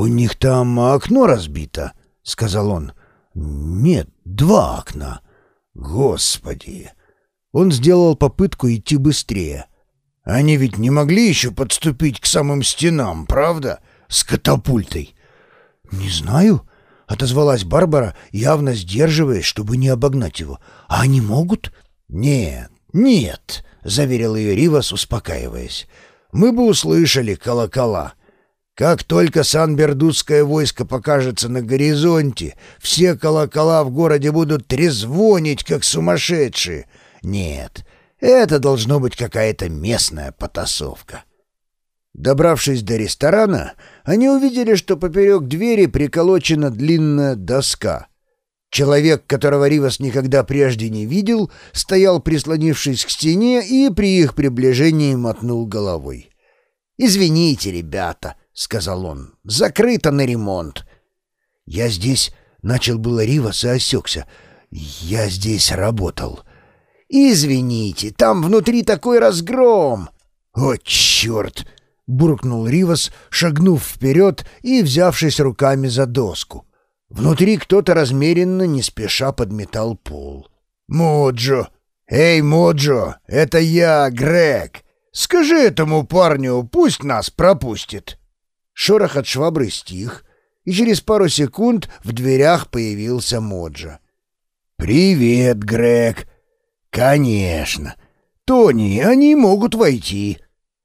«У них там окно разбито», — сказал он. «Нет, два окна. Господи!» Он сделал попытку идти быстрее. «Они ведь не могли еще подступить к самым стенам, правда? С катапультой?» «Не знаю», — отозвалась Барбара, явно сдерживаясь, чтобы не обогнать его. «А они могут?» «Нет, нет», — заверил ее Ривас, успокаиваясь. «Мы бы услышали колокола». Как только санбердутское войско покажется на горизонте, все колокола в городе будут трезвонить, как сумасшедшие. Нет, это должно быть какая-то местная потасовка. Добравшись до ресторана, они увидели, что поперек двери приколочена длинная доска. Человек, которого Ривас никогда прежде не видел, стоял, прислонившись к стене, и при их приближении мотнул головой. «Извините, ребята», — сказал он. «Закрыто на ремонт». «Я здесь...» — начал было Ривас и осекся. «Я здесь работал». «Извините, там внутри такой разгром!» «О, черт!» — буркнул Ривас, шагнув вперед и взявшись руками за доску. Внутри кто-то размеренно, не спеша подметал пол. «Моджо! Эй, Моджо! Это я, Грег! Скажи этому парню, пусть нас пропустит!» Шорох от швабры стих, и через пару секунд в дверях появился Моджа. «Привет, Грег!» «Конечно! Тони, они могут войти!»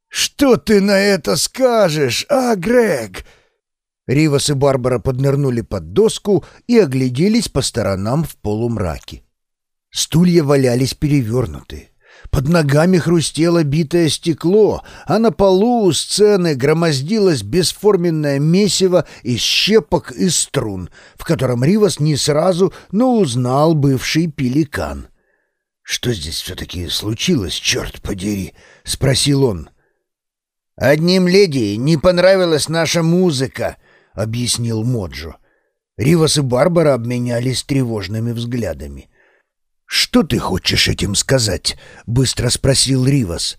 «Что ты на это скажешь, а, Грег?» Ривас и Барбара поднырнули под доску и огляделись по сторонам в полумраке. Стулья валялись перевернутые. Под ногами хрустело битое стекло, а на полу у сцены громоздилось бесформенное месиво из щепок и струн, в котором Ривас не сразу, но узнал бывший пеликан. «Что здесь все-таки случилось, черт подери?» — спросил он. «Одним леди не понравилась наша музыка», — объяснил Моджо. Ривас и Барбара обменялись тревожными взглядами. «Что ты хочешь этим сказать?» — быстро спросил Ривас.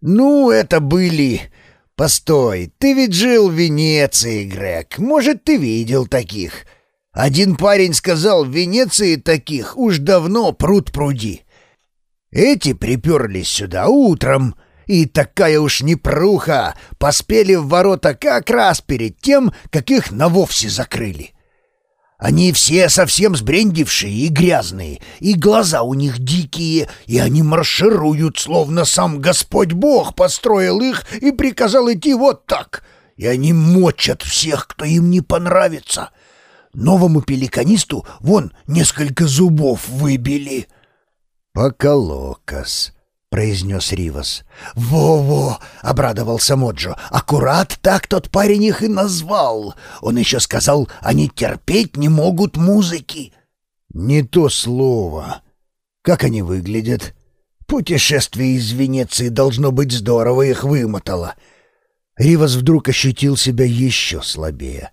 «Ну, это были...» «Постой, ты ведь жил в Венеции, Грег. Может, ты видел таких?» Один парень сказал, в Венеции таких уж давно пруд пруди. Эти приперлись сюда утром, и такая уж непруха, поспели в ворота как раз перед тем, как их навовсе закрыли. Они все совсем сбрендившие и грязные, и глаза у них дикие, и они маршируют, словно сам Господь Бог построил их и приказал идти вот так. И они мочат всех, кто им не понравится. Новому пеликанисту вон несколько зубов выбили. «Поколокос», произнес Ривас. «Во-во!» — обрадовался Моджо. «Аккурат так тот парень их и назвал. Он еще сказал, они терпеть не могут музыки». «Не то слово. Как они выглядят?» «Путешествие из Венеции должно быть здорово их вымотало». Ривас вдруг ощутил себя еще слабее.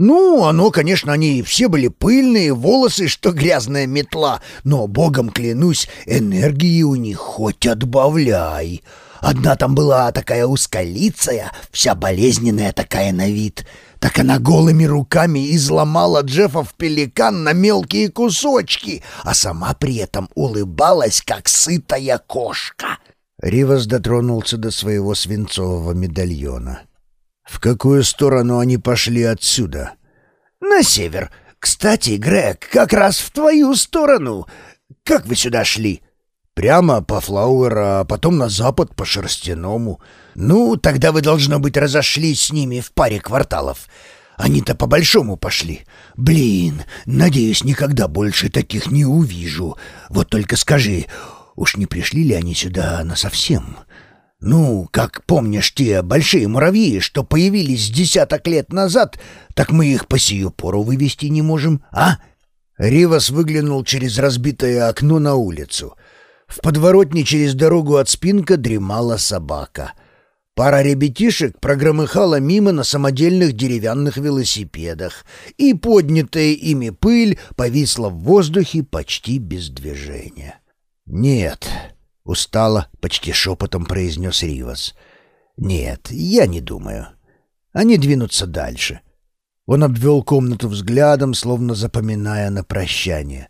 Ну, оно, конечно, они все были пыльные, волосы, что грязная метла, но, богом клянусь, энергии у них хоть отбавляй. Одна там была такая узколицая, вся болезненная такая на вид. Так она голыми руками изломала Джеффа в пеликан на мелкие кусочки, а сама при этом улыбалась, как сытая кошка. Ривас дотронулся до своего свинцового медальона. «В какую сторону они пошли отсюда?» «На север. Кстати, Грег, как раз в твою сторону. Как вы сюда шли?» «Прямо по Флауэра, а потом на запад по Шерстяному. Ну, тогда вы, должно быть, разошлись с ними в паре кварталов. Они-то по-большому пошли. Блин, надеюсь, никогда больше таких не увижу. Вот только скажи, уж не пришли ли они сюда насовсем?» Ну, как помнишь те большие муравьи, что появились десяток лет назад, так мы их по сию пору вывести не можем, а?» Ривас выглянул через разбитое окно на улицу. В подворотне через дорогу от спинка дремала собака. Пара ребятишек прогромыхала мимо на самодельных деревянных велосипедах, и поднятая ими пыль повисла в воздухе почти без движения. «Нет», — устало, почти шепотом произнес Ривас. «Нет, я не думаю. Они двинутся дальше. Он обвел комнату взглядом, словно запоминая на прощание.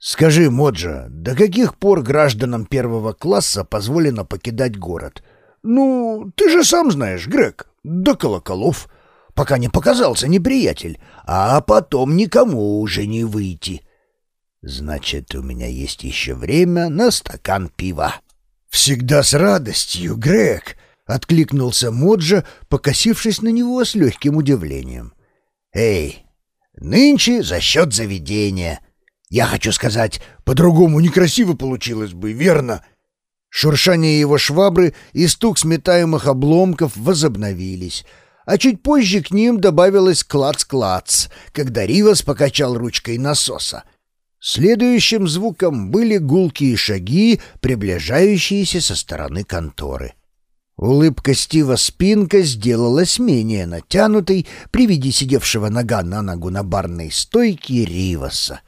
«Скажи, Моджа, до каких пор гражданам первого класса позволено покидать город?» «Ну, ты же сам знаешь, Грег, до колоколов, пока не показался неприятель, а потом никому уже не выйти». «Значит, у меня есть еще время на стакан пива». «Всегда с радостью, Грег!» — откликнулся Моджа, покосившись на него с легким удивлением. «Эй, нынче за счет заведения. Я хочу сказать, по-другому некрасиво получилось бы, верно?» Шуршание его швабры и стук сметаемых обломков возобновились, а чуть позже к ним добавилось клац-клац, когда Ривас покачал ручкой насоса — Следующим звуком были гулкие шаги, приближающиеся со стороны конторы. Улыбка Стива Спинка сделалась менее натянутой при виде сидевшего нога на ногу на барной стойке Риваса.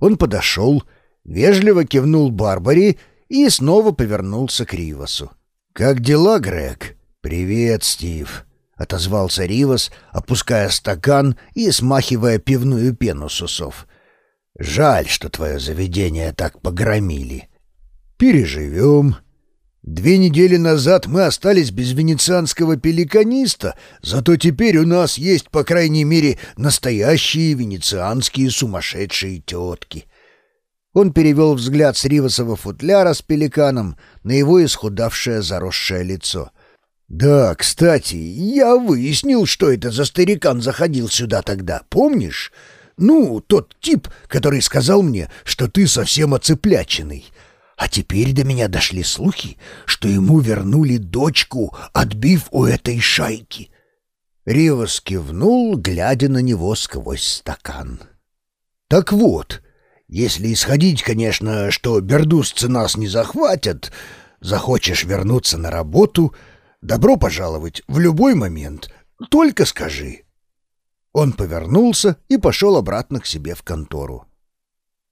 Он подошел, вежливо кивнул Барбаре и снова повернулся к Ривасу. «Как дела, Грег?» «Привет, Стив», — отозвался Ривас, опуская стакан и смахивая пивную пену с усов. Жаль, что твое заведение так погромили. Переживем. Две недели назад мы остались без венецианского пеликаниста, зато теперь у нас есть, по крайней мере, настоящие венецианские сумасшедшие тетки. Он перевел взгляд с ривасового футляра с пеликаном на его исхудавшее заросшее лицо. «Да, кстати, я выяснил, что это за старикан заходил сюда тогда, помнишь?» Ну, тот тип, который сказал мне, что ты совсем оцепляченный. А теперь до меня дошли слухи, что ему вернули дочку, отбив у этой шайки. Ривас кивнул, глядя на него сквозь стакан. Так вот, если исходить, конечно, что бердусцы нас не захватят, захочешь вернуться на работу, добро пожаловать в любой момент, только скажи. Он повернулся и пошел обратно к себе в контору.